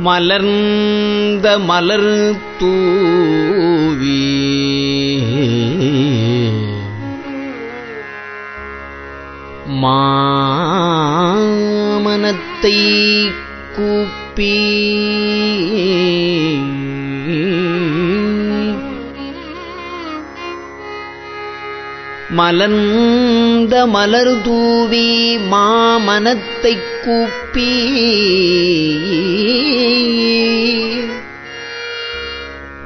மலர்ந்த மலர் தூவி. மாமனத்தை கூப்பி. மலர்ந்த மலர் தூவி மாமனத்தைக் கூப்பி.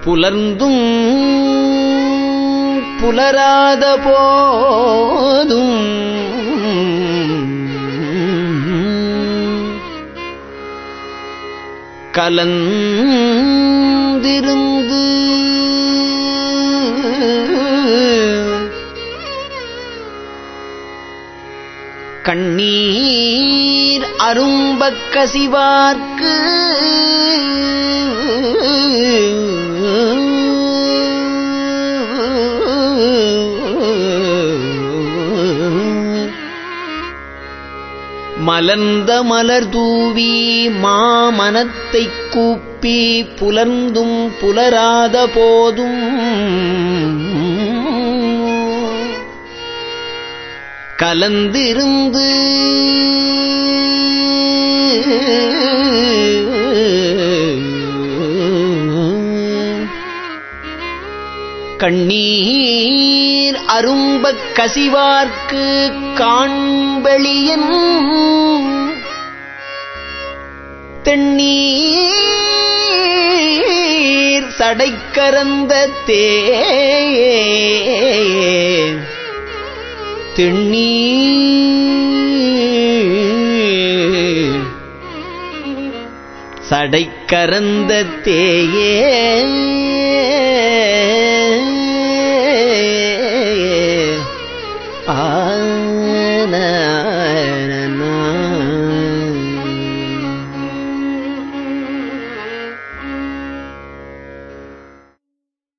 புலர்ந்தும் புலராத போதும். கலந்திருந்து கண்ணீர் அரும்பக் கசிவார்க்கு மலர்ந்த மலர் தூவி மாமனத்தைக் கூப்பி புலர்ந்தும் புலராத போதும். கலந்திருந்து கண்ணீர் அரும்பக் கசிவார்க்கு காண்பளியன் தென்னீர் சடைக்கரந்த தே தென்னீர் சடைக்கரந்த தேயே